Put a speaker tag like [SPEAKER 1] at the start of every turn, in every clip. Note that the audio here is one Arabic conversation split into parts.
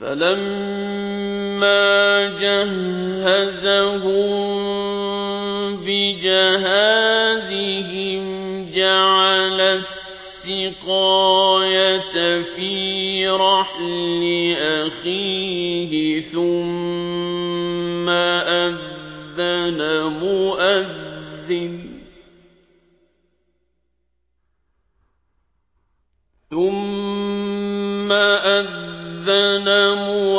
[SPEAKER 1] فلما جهزهم بجهازهم جعل السقاية في رحل أخيه ثم أذن مؤذن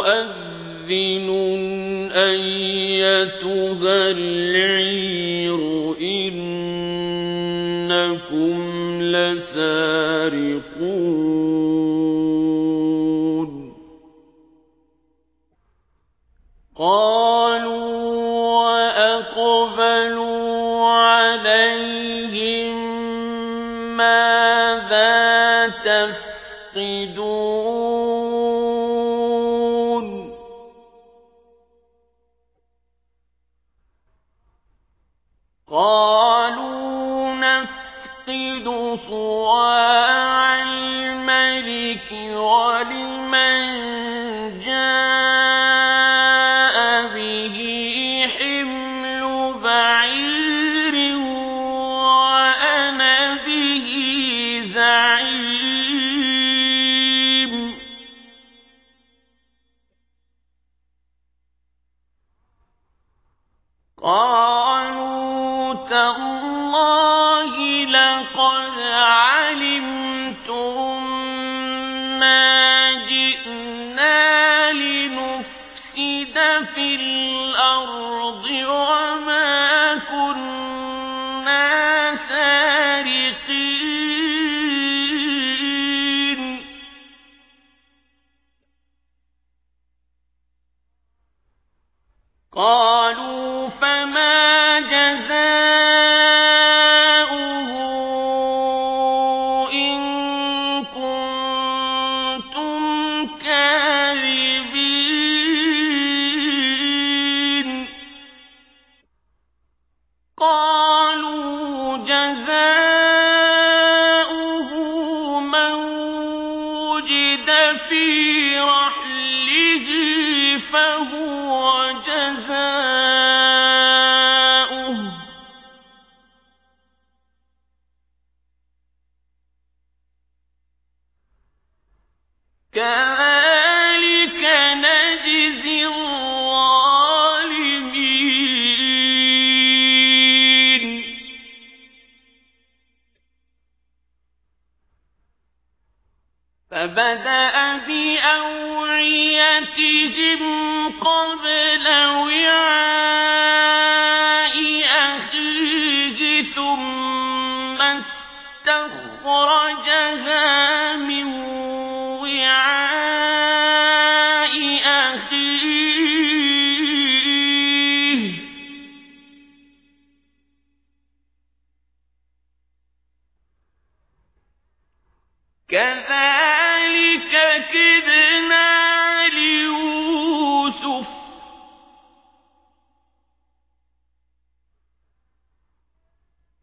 [SPEAKER 1] مؤذن أيتها العير إنكم لسارقون قالوا وأقبلوا عليهم ماذا تفقدون قالوا نفقد صواع تالله لقد علمتم ما جئنا لنفسد في الأرض وما كنا سارقين. قالوا وجد فبدأ بأوعيتهم قبل وعاء أخيه ثم استخرجها من وعاء أخيه. كذلك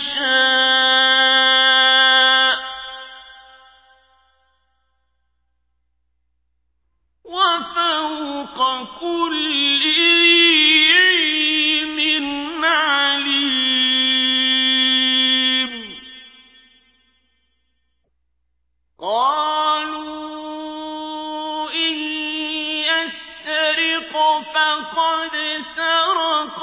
[SPEAKER 1] نشاء وفوق كل عليم. قالوا إن يسرق فقد سرق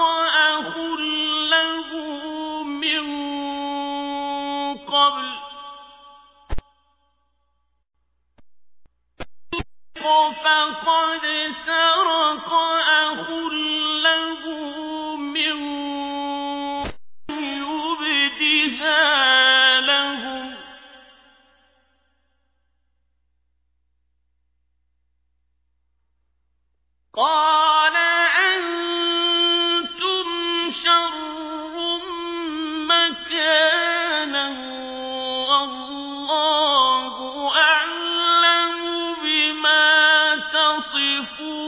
[SPEAKER 1] يَعْرِفُونَ